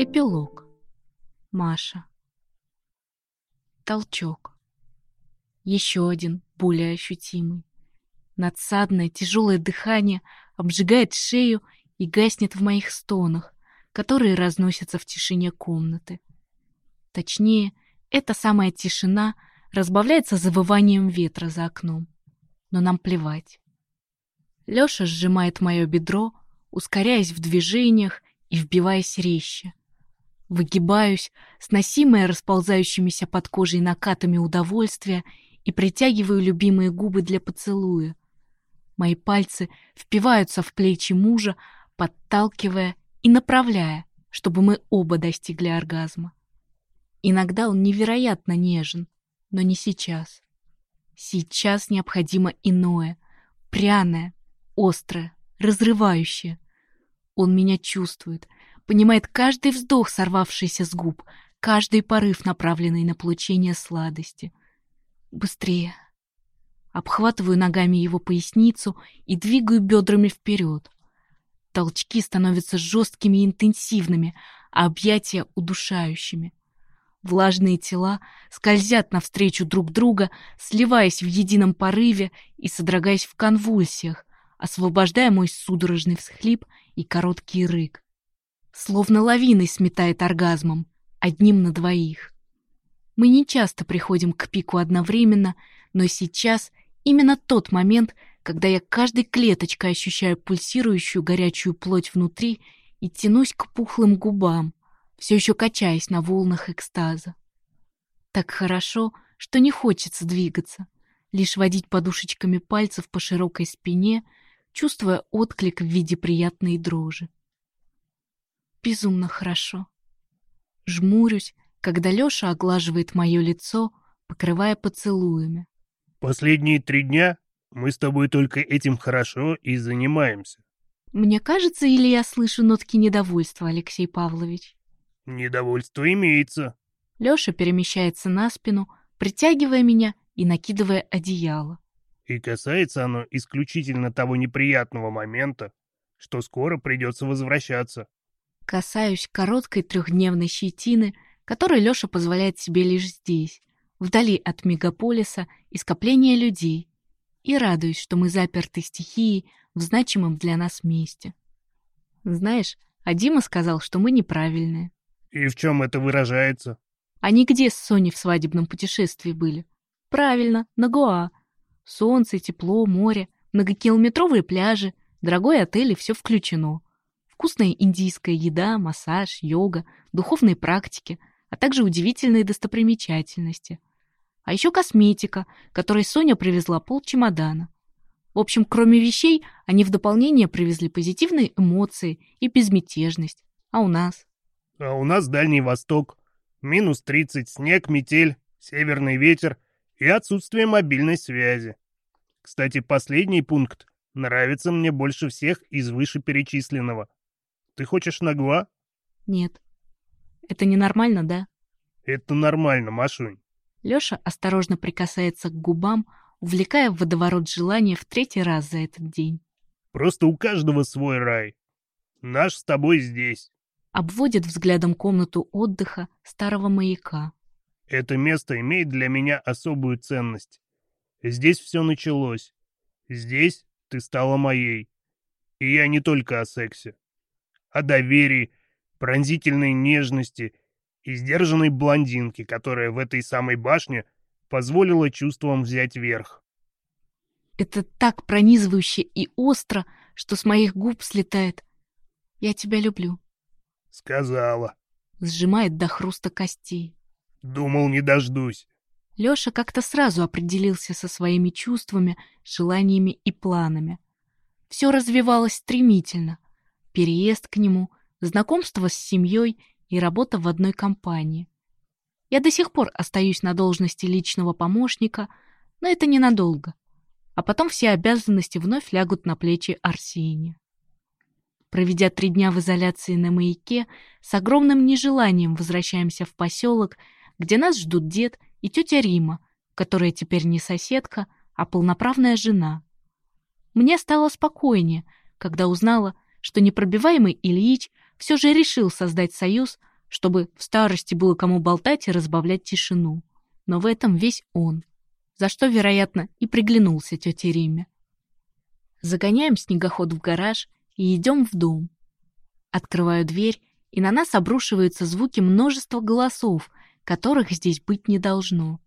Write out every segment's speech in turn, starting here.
Эпилог. Маша. Толчок. Еще один, более ощутимый. Надсадное, тяжелое дыхание обжигает шею и гаснет в моих стонах, которые разносятся в тишине комнаты. Точнее, эта самая тишина разбавляется завыванием ветра за окном. Но нам плевать. Лёша сжимает мое бедро, ускоряясь в движениях и вбиваясь резче. Выгибаюсь, сносимая расползающимися под кожей накатами удовольствия, и притягиваю любимые губы для поцелуя. Мои пальцы впиваются в плечи мужа, подталкивая и направляя, чтобы мы оба достигли оргазма. Иногда он невероятно нежен, но не сейчас. Сейчас необходимо иное, пряное, острое, разрывающее. Он меня чувствует, понимает каждый вздох, сорвавшийся с губ, каждый порыв, направленный на получение сладости. Быстрее. Обхватываю ногами его поясницу и двигаю бедрами вперед. Толчки становятся жесткими и интенсивными, а объятия удушающими. Влажные тела скользят навстречу друг друга, сливаясь в едином порыве и содрогаясь в конвульсиях, освобождая мой судорожный всхлип и короткий рык словно лавиной сметает оргазмом, одним на двоих. Мы не часто приходим к пику одновременно, но сейчас именно тот момент, когда я каждой клеточкой ощущаю пульсирующую горячую плоть внутри и тянусь к пухлым губам, все еще качаясь на волнах экстаза. Так хорошо, что не хочется двигаться, лишь водить подушечками пальцев по широкой спине, чувствуя отклик в виде приятной дрожи безумно хорошо. Жмурюсь, когда Лёша оглаживает мое лицо, покрывая поцелуями. Последние три дня мы с тобой только этим хорошо и занимаемся. Мне кажется, или я слышу нотки недовольства, Алексей Павлович? Недовольство имеется. Лёша перемещается на спину, притягивая меня и накидывая одеяло. И касается оно исключительно того неприятного момента, что скоро придется возвращаться. Касаюсь короткой трехдневной щетины, которую Лёша позволяет себе лишь здесь, вдали от мегаполиса и скопления людей, и радуюсь, что мы заперты стихией в значимом для нас месте. Знаешь, а Дима сказал, что мы неправильные. И в чем это выражается? Они где с Соней в свадебном путешествии были? Правильно, на Гоа. Солнце, тепло, море, многокилометровые пляжи, дорогой отель и все включено вкусная индийская еда, массаж, йога, духовные практики, а также удивительные достопримечательности. А еще косметика, которой Соня привезла пол чемодана. В общем, кроме вещей, они в дополнение привезли позитивные эмоции и безмятежность. А у нас? А у нас Дальний Восток. Минус 30, снег, метель, северный ветер и отсутствие мобильной связи. Кстати, последний пункт нравится мне больше всех из вышеперечисленного. Ты хочешь нагла? Нет. Это ненормально, да? Это нормально, Машунь. Лёша осторожно прикасается к губам, увлекая в водоворот желания в третий раз за этот день. Просто у каждого свой рай. Наш с тобой здесь. Обводит взглядом комнату отдыха старого маяка. Это место имеет для меня особую ценность. Здесь все началось. Здесь ты стала моей. И я не только о сексе о доверии, пронзительной нежности и сдержанной блондинке, которая в этой самой башне позволила чувствам взять верх. Это так пронизывающе и остро, что с моих губ слетает «Я тебя люблю». Сказала. Сжимает до хруста костей. Думал, не дождусь. Лёша как-то сразу определился со своими чувствами, желаниями и планами. Все развивалось стремительно переезд к нему, знакомство с семьей и работа в одной компании. Я до сих пор остаюсь на должности личного помощника, но это ненадолго. А потом все обязанности вновь лягут на плечи Арсения. Проведя три дня в изоляции на маяке, с огромным нежеланием возвращаемся в поселок, где нас ждут дед и тетя Рима, которая теперь не соседка, а полноправная жена. Мне стало спокойнее, когда узнала, что непробиваемый Ильич все же решил создать союз чтобы в старости было кому болтать и разбавлять тишину. Но в этом весь он, за что, вероятно, и приглянулся тете Риме. Загоняем снегоход в гараж и идем в дом. Открываю дверь, и на нас обрушиваются звуки множества голосов, которых здесь быть не должно.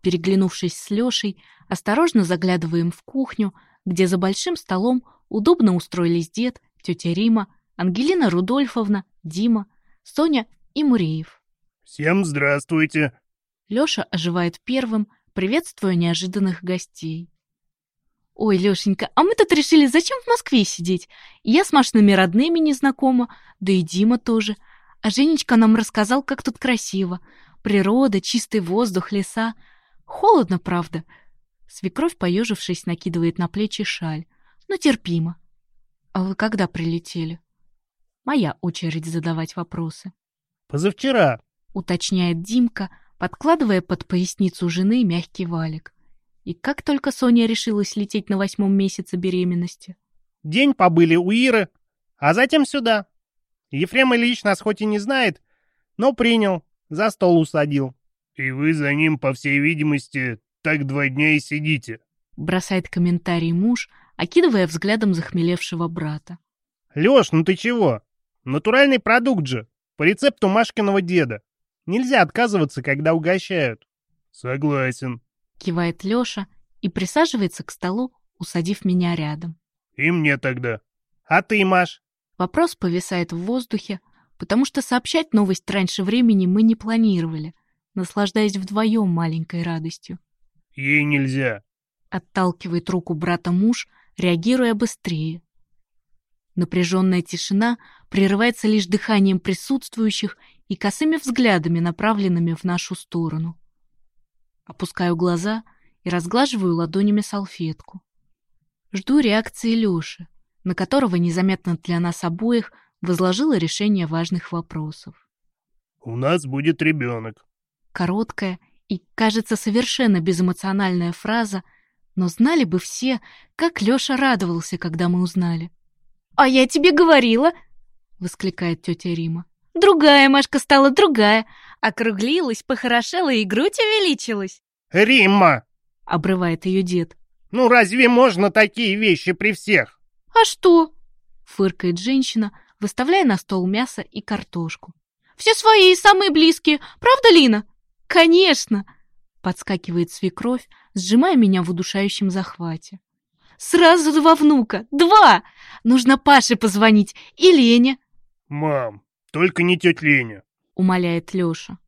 Переглянувшись с Лешей, осторожно заглядываем в кухню, где за большим столом удобно устроились дед, тетя Рима, Ангелина Рудольфовна, Дима, Соня и Муреев. «Всем здравствуйте!» Лёша оживает первым, приветствуя неожиданных гостей. «Ой, Лёшенька, а мы тут решили, зачем в Москве сидеть? Я с Машиными родными не знакома, да и Дима тоже. А Женечка нам рассказал, как тут красиво. Природа, чистый воздух, леса. Холодно, правда». Свекровь, поежившись, накидывает на плечи шаль. «Но терпимо». «А вы когда прилетели?» Моя очередь задавать вопросы. «Позавчера», — уточняет Димка, подкладывая под поясницу жены мягкий валик. И как только Соня решилась лететь на восьмом месяце беременности? «День побыли у Иры, а затем сюда. Ефрем Ильич нас хоть и не знает, но принял, за стол усадил». «И вы за ним, по всей видимости, так два дня и сидите», — бросает комментарий муж, окидывая взглядом захмелевшего брата. «Лёш, ну ты чего? Натуральный продукт же, по рецепту Машкиного деда. Нельзя отказываться, когда угощают». «Согласен», — кивает Лёша и присаживается к столу, усадив меня рядом. «И мне тогда. А ты, Маш?» Вопрос повисает в воздухе, потому что сообщать новость раньше времени мы не планировали, наслаждаясь вдвоем маленькой радостью. «Ей нельзя», — отталкивает руку брата муж, реагируя быстрее. Напряженная тишина прерывается лишь дыханием присутствующих и косыми взглядами, направленными в нашу сторону. Опускаю глаза и разглаживаю ладонями салфетку. Жду реакции Лёши, на которого незаметно для нас обоих возложила решение важных вопросов. «У нас будет ребенок». Короткая и, кажется, совершенно безэмоциональная фраза, но знали бы все, как Лёша радовался, когда мы узнали. «А я тебе говорила!» — воскликает тетя Рима. «Другая Машка стала другая, округлилась, похорошела и грудь увеличилась». «Римма!» — обрывает ее дед. «Ну разве можно такие вещи при всех?» «А что?» — фыркает женщина, выставляя на стол мясо и картошку. «Все свои и самые близкие, правда, Лина?» «Конечно!» — подскакивает свекровь, сжимая меня в удушающем захвате. Сразу два внука. Два! Нужно Паше позвонить и Лене. Мам, только не тетя Леня. Умоляет Леша.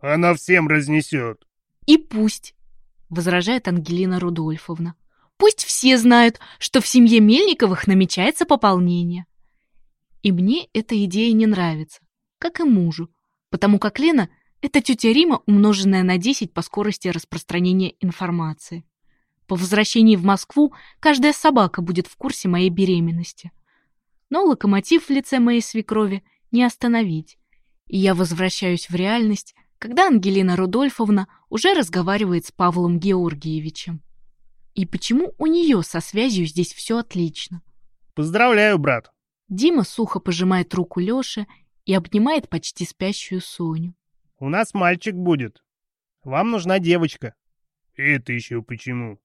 Она всем разнесет. И пусть, возражает Ангелина Рудольфовна. Пусть все знают, что в семье Мельниковых намечается пополнение. И мне эта идея не нравится, как и мужу, потому как Лена — это тетя Рима, умноженная на 10 по скорости распространения информации. По возвращении в Москву каждая собака будет в курсе моей беременности. Но локомотив в лице моей свекрови не остановить. И я возвращаюсь в реальность, когда Ангелина Рудольфовна уже разговаривает с Павлом Георгиевичем. И почему у нее со связью здесь все отлично? Поздравляю, брат. Дима сухо пожимает руку Лёше и обнимает почти спящую Соню. У нас мальчик будет. Вам нужна девочка. Это еще почему?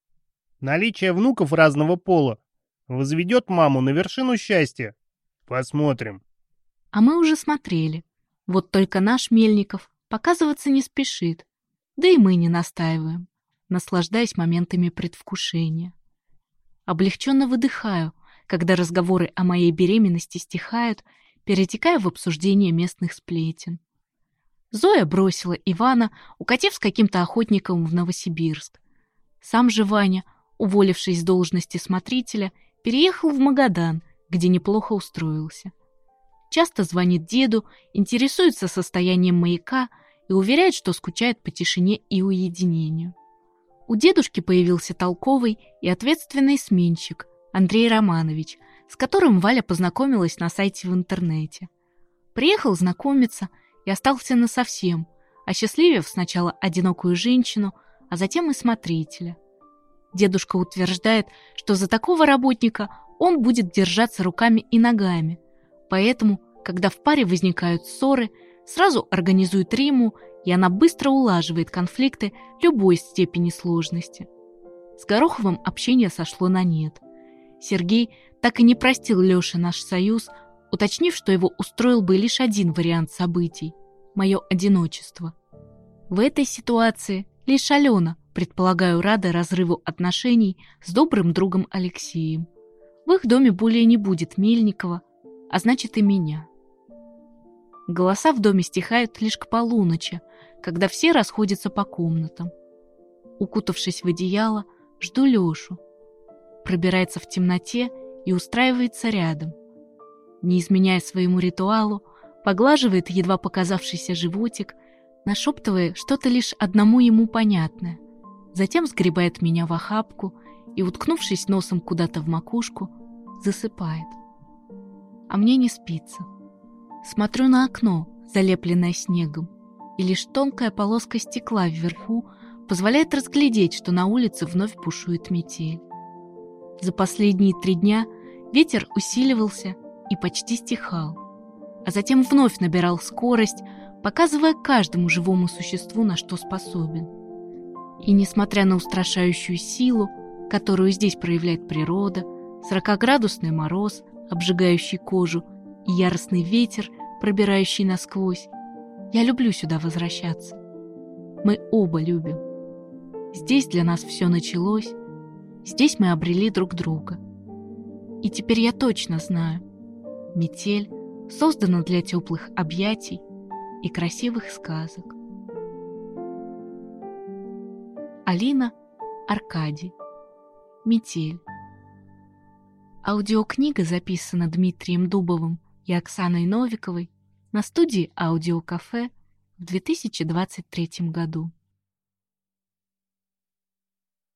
Наличие внуков разного пола возведет маму на вершину счастья. Посмотрим. А мы уже смотрели. Вот только наш Мельников показываться не спешит. Да и мы не настаиваем, наслаждаясь моментами предвкушения. Облегченно выдыхаю, когда разговоры о моей беременности стихают, перетекая в обсуждение местных сплетен. Зоя бросила Ивана, укатив с каким-то охотником в Новосибирск. Сам же Ваня уволившись с должности смотрителя, переехал в Магадан, где неплохо устроился. Часто звонит деду, интересуется состоянием маяка и уверяет, что скучает по тишине и уединению. У дедушки появился толковый и ответственный сменщик Андрей Романович, с которым Валя познакомилась на сайте в интернете. Приехал знакомиться и остался насовсем, осчастливив сначала одинокую женщину, а затем и смотрителя – Дедушка утверждает, что за такого работника он будет держаться руками и ногами. Поэтому, когда в паре возникают ссоры, сразу организует Риму, и она быстро улаживает конфликты любой степени сложности. С Гороховым общение сошло на нет. Сергей так и не простил Лёше наш союз, уточнив, что его устроил бы лишь один вариант событий – мое одиночество. В этой ситуации лишь Алена, предполагаю, рада разрыву отношений с добрым другом Алексеем. В их доме более не будет Мельникова, а значит и меня. Голоса в доме стихают лишь к полуночи, когда все расходятся по комнатам. Укутавшись в одеяло, жду Лешу. Пробирается в темноте и устраивается рядом. Не изменяя своему ритуалу, поглаживает едва показавшийся животик, нашептывая что-то лишь одному ему понятное. Затем сгребает меня в охапку и, уткнувшись носом куда-то в макушку, засыпает. А мне не спится. Смотрю на окно, залепленное снегом, и лишь тонкая полоска стекла вверху позволяет разглядеть, что на улице вновь бушует метель. За последние три дня ветер усиливался и почти стихал, а затем вновь набирал скорость, показывая каждому живому существу, на что способен. И несмотря на устрашающую силу, которую здесь проявляет природа, 40-градусный мороз, обжигающий кожу, и яростный ветер, пробирающий насквозь. Я люблю сюда возвращаться. Мы оба любим. Здесь для нас все началось. Здесь мы обрели друг друга. И теперь я точно знаю. Метель создана для теплых объятий и красивых сказок. Алина Аркадий. Метель. Аудиокнига записана Дмитрием Дубовым и Оксаной Новиковой на студии «Аудиокафе» в 2023 году.